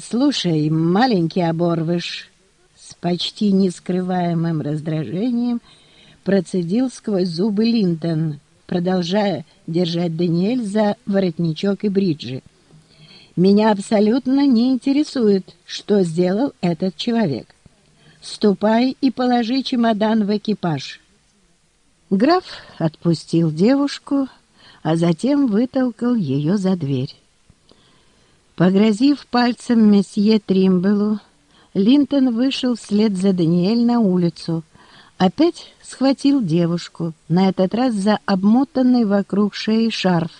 «Слушай, маленький оборвыш!» С почти нескрываемым раздражением процедил сквозь зубы Линтон, продолжая держать Даниэль за воротничок и бриджи. «Меня абсолютно не интересует, что сделал этот человек. Ступай и положи чемодан в экипаж». Граф отпустил девушку, а затем вытолкал ее за дверь. Погрозив пальцем месье Тримбелу, Линтон вышел вслед за Даниэль на улицу. Опять схватил девушку, на этот раз за обмотанный вокруг шеи шарф,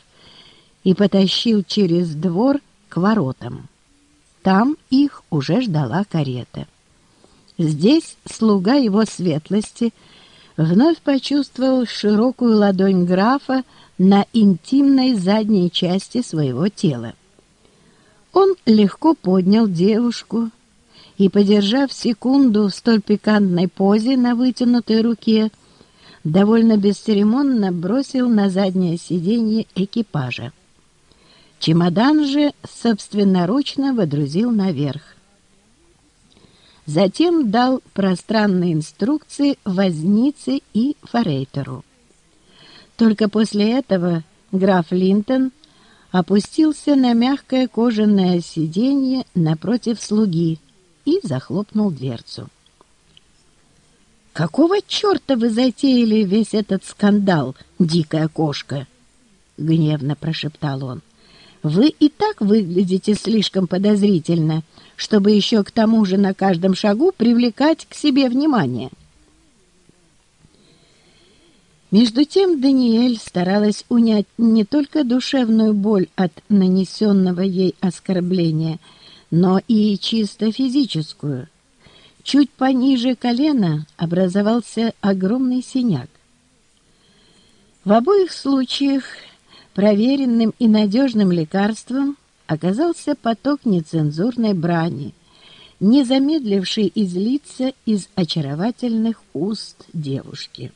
и потащил через двор к воротам. Там их уже ждала карета. Здесь слуга его светлости вновь почувствовал широкую ладонь графа на интимной задней части своего тела. Он легко поднял девушку и, подержав секунду в столь пикантной позе на вытянутой руке, довольно бесцеремонно бросил на заднее сиденье экипажа. Чемодан же собственноручно водрузил наверх. Затем дал пространные инструкции вознице и форейтеру. Только после этого граф Линтон опустился на мягкое кожаное сиденье напротив слуги и захлопнул дверцу. «Какого черта вы затеяли весь этот скандал, дикая кошка?» — гневно прошептал он. «Вы и так выглядите слишком подозрительно, чтобы еще к тому же на каждом шагу привлекать к себе внимание». Между тем Даниэль старалась унять не только душевную боль от нанесенного ей оскорбления, но и чисто физическую. Чуть пониже колена образовался огромный синяк. В обоих случаях проверенным и надежным лекарством оказался поток нецензурной брани, не замедливший излиться из очаровательных уст девушки.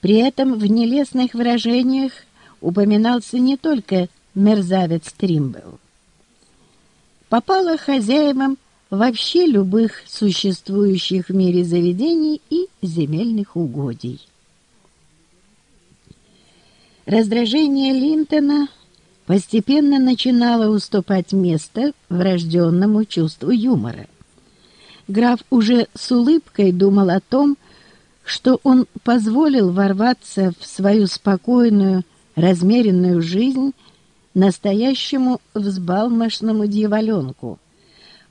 При этом в нелестных выражениях упоминался не только мерзавец Тримбл. Попало хозяевам вообще любых существующих в мире заведений и земельных угодий. Раздражение Линтона постепенно начинало уступать место врожденному чувству юмора. Граф уже с улыбкой думал о том, что он позволил ворваться в свою спокойную, размеренную жизнь настоящему взбалмошному дьяволенку,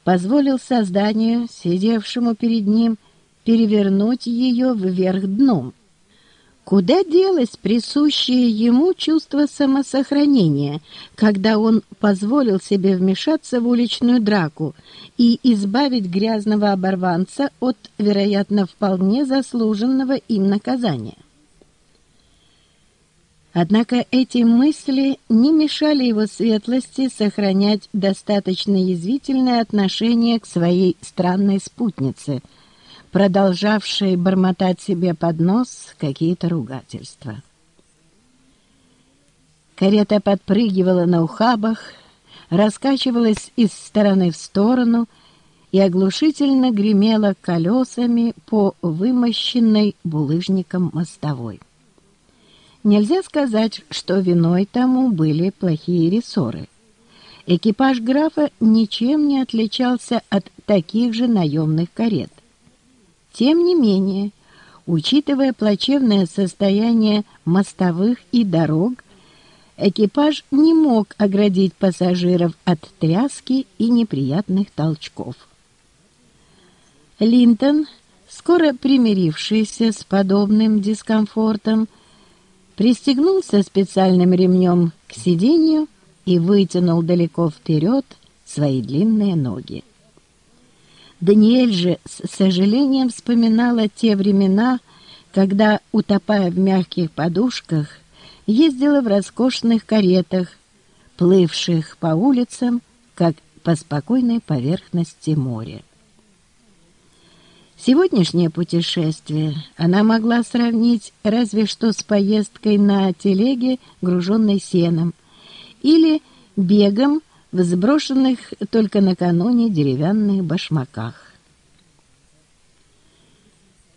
позволил созданию, сидевшему перед ним, перевернуть ее вверх дном. Куда делось присущее ему чувство самосохранения, когда он позволил себе вмешаться в уличную драку и избавить грязного оборванца от, вероятно, вполне заслуженного им наказания? Однако эти мысли не мешали его светлости сохранять достаточно язвительное отношение к своей странной спутнице – продолжавший бормотать себе под нос какие-то ругательства. Карета подпрыгивала на ухабах, раскачивалась из стороны в сторону и оглушительно гремела колесами по вымощенной булыжником мостовой. Нельзя сказать, что виной тому были плохие рессоры. Экипаж графа ничем не отличался от таких же наемных карет. Тем не менее, учитывая плачевное состояние мостовых и дорог, экипаж не мог оградить пассажиров от тряски и неприятных толчков. Линтон, скоро примирившийся с подобным дискомфортом, пристегнулся специальным ремнем к сиденью и вытянул далеко вперед свои длинные ноги. Даниэль же с сожалением вспоминала те времена, когда, утопая в мягких подушках, ездила в роскошных каретах, плывших по улицам, как по спокойной поверхности моря. Сегодняшнее путешествие она могла сравнить разве что с поездкой на телеге, груженной сеном, или бегом в сброшенных только накануне деревянных башмаках.